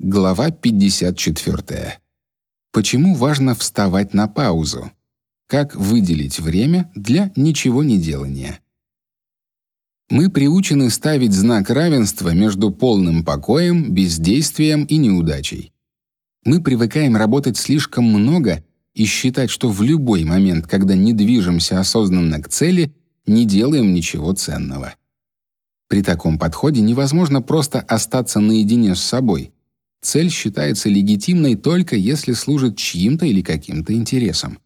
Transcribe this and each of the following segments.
Глава 54. Почему важно вставать на паузу? Как выделить время для ничего не делания? Мы приучены ставить знак равенства между полным покоем, бездействием и неудачей. Мы привыкаем работать слишком много и считать, что в любой момент, когда не движемся осознанно к цели, не делаем ничего ценного. При таком подходе невозможно просто остаться наедине с собой — Цель считается легитимной только если служит чьим-то или каким-то интересам.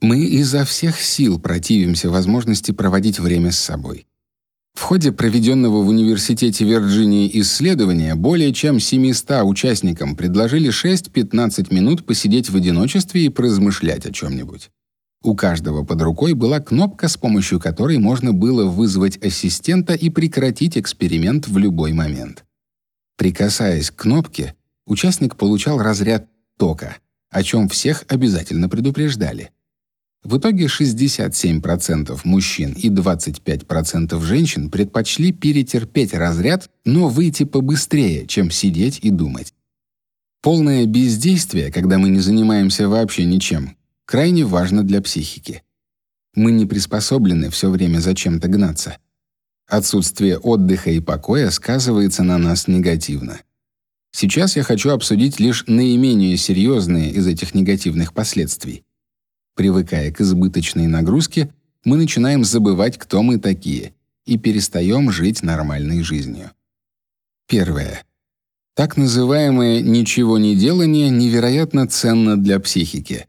Мы изо всех сил противимся возможности проводить время с собой. В ходе проведенного в Университете Вирджинии исследования более чем 700 участникам предложили 6-15 минут посидеть в одиночестве и поразмышлять о чем нибудь У каждого под рукой была кнопка, с помощью которой можно было вызвать ассистента и прекратить эксперимент в любой момент. Прикасаясь к кнопке, участник получал разряд тока, о чем всех обязательно предупреждали. В итоге 67% мужчин и 25% женщин предпочли перетерпеть разряд, но выйти побыстрее, чем сидеть и думать. Полное бездействие, когда мы не занимаемся вообще ничем, крайне важно для психики. Мы не приспособлены все время за чем-то гнаться. Отсутствие отдыха и покоя сказывается на нас негативно. Сейчас я хочу обсудить лишь наименее серьезные из этих негативных последствий. Привыкая к избыточной нагрузке, мы начинаем забывать, кто мы такие, и перестаем жить нормальной жизнью. Первое. Так называемое ничего не делание невероятно ценно для психики.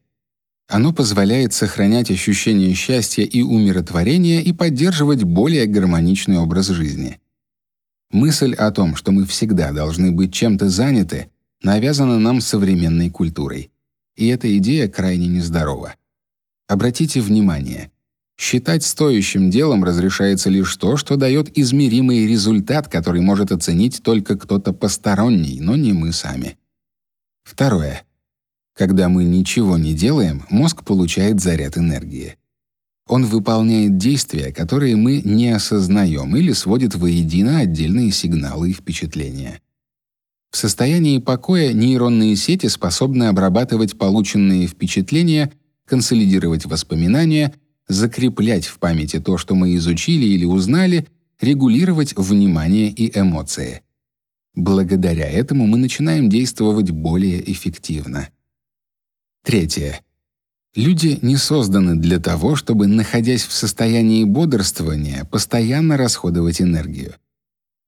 Оно позволяет сохранять ощущение счастья и умиротворения и поддерживать более гармоничный образ жизни. Мысль о том, что мы всегда должны быть чем-то заняты, навязана нам современной культурой. И эта идея крайне нездорова. Обратите внимание, считать стоящим делом разрешается лишь то, что дает измеримый результат, который может оценить только кто-то посторонний, но не мы сами. Второе. Когда мы ничего не делаем, мозг получает заряд энергии. Он выполняет действия, которые мы не осознаем или сводит воедино отдельные сигналы и впечатления. В состоянии покоя нейронные сети способны обрабатывать полученные впечатления, консолидировать воспоминания, закреплять в памяти то, что мы изучили или узнали, регулировать внимание и эмоции. Благодаря этому мы начинаем действовать более эффективно. Третье. Люди не созданы для того, чтобы, находясь в состоянии бодрствования, постоянно расходовать энергию.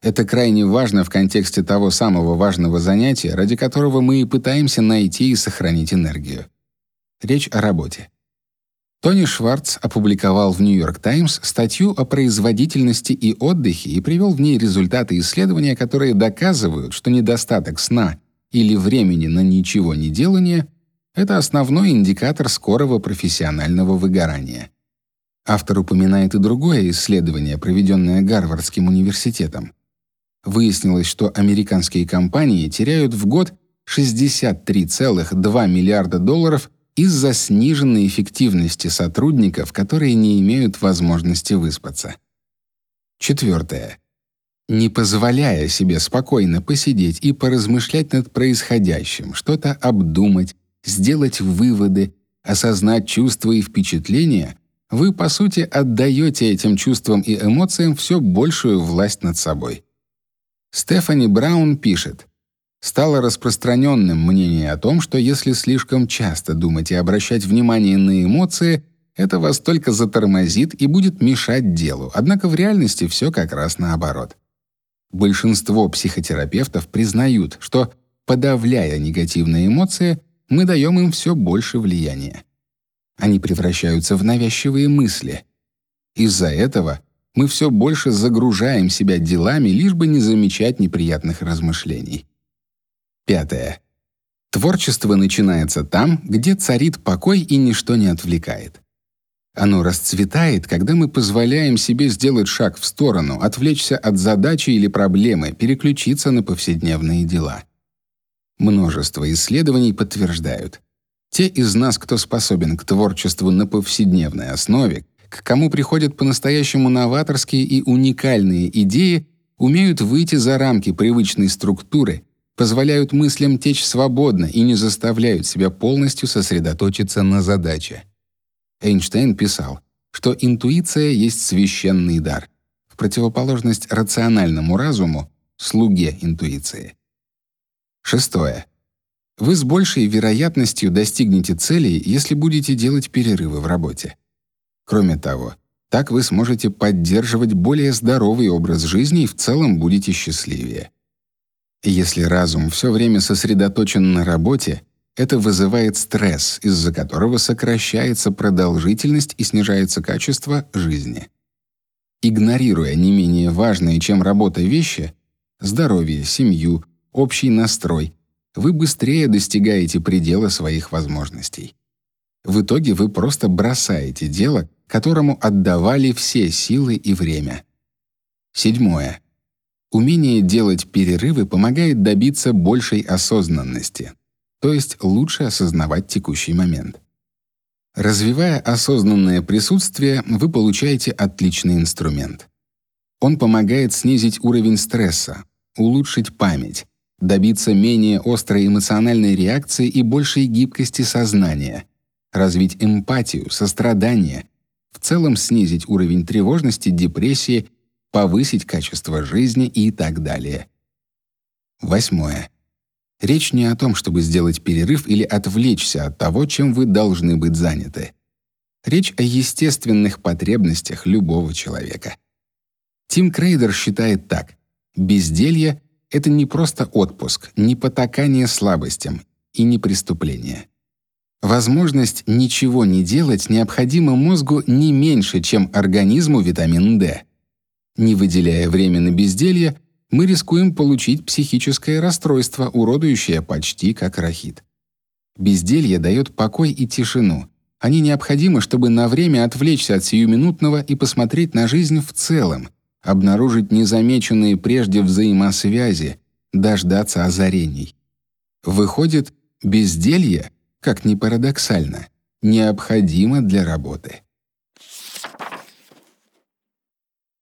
Это крайне важно в контексте того самого важного занятия, ради которого мы и пытаемся найти и сохранить энергию. Речь о работе. Тони Шварц опубликовал в New York Times статью о производительности и отдыхе и привел в ней результаты исследования, которые доказывают, что недостаток сна или времени на ничего не делание это основной индикатор скорого профессионального выгорания. Автор упоминает и другое исследование, проведенное Гарвардским университетом. Выяснилось, что американские компании теряют в год 63,2 миллиарда долларов из-за сниженной эффективности сотрудников, которые не имеют возможности выспаться. Четвертое. Не позволяя себе спокойно посидеть и поразмышлять над происходящим, что-то обдумать, сделать выводы, осознать чувства и впечатления, вы по сути отдаете этим чувствам и эмоциям все большую власть над собой. Стефани Браун пишет: Стало распространенным мнение о том, что если слишком часто думать и обращать внимание на эмоции, это вас только затормозит и будет мешать делу. Однако в реальности все как раз наоборот. Большинство психотерапевтов признают, что подавляя негативные эмоции, мы даем им все больше влияния. Они превращаются в навязчивые мысли. Из-за этого мы все больше загружаем себя делами, лишь бы не замечать неприятных размышлений. Пятое. Творчество начинается там, где царит покой и ничто не отвлекает. Оно расцветает, когда мы позволяем себе сделать шаг в сторону, отвлечься от задачи или проблемы, переключиться на повседневные дела. Множество исследований подтверждают. Те из нас, кто способен к творчеству на повседневной основе, к кому приходят по-настоящему новаторские и уникальные идеи, умеют выйти за рамки привычной структуры, позволяют мыслям течь свободно и не заставляют себя полностью сосредоточиться на задаче. Эйнштейн писал, что интуиция есть священный дар, в противоположность рациональному разуму, слуге интуиции. Шестое. Вы с большей вероятностью достигнете целей, если будете делать перерывы в работе. Кроме того, так вы сможете поддерживать более здоровый образ жизни и в целом будете счастливее. Если разум все время сосредоточен на работе, это вызывает стресс, из-за которого сокращается продолжительность и снижается качество жизни. Игнорируя не менее важные, чем работа вещи здоровье, семью, общий настрой, вы быстрее достигаете предела своих возможностей. В итоге вы просто бросаете дело, которому отдавали все силы и время. Седьмое. Умение делать перерывы помогает добиться большей осознанности то есть лучше осознавать текущий момент. Развивая осознанное присутствие, вы получаете отличный инструмент. Он помогает снизить уровень стресса, улучшить память, добиться менее острой эмоциональной реакции и большей гибкости сознания, развить эмпатию, сострадание, в целом снизить уровень тревожности, депрессии, повысить качество жизни и так далее. Восьмое. Речь не о том, чтобы сделать перерыв или отвлечься от того, чем вы должны быть заняты. Речь о естественных потребностях любого человека. Тим Крейдер считает так: безделье это не просто отпуск, не потакание слабостям и не преступление. Возможность ничего не делать необходима мозгу не меньше, чем организму витамин D. Не выделяя время на безделье, мы рискуем получить психическое расстройство, уродующее почти как рахит. Безделье дает покой и тишину. Они необходимы, чтобы на время отвлечься от сиюминутного и посмотреть на жизнь в целом, обнаружить незамеченные прежде взаимосвязи, дождаться озарений. Выходит, безделье, как ни парадоксально, необходимо для работы.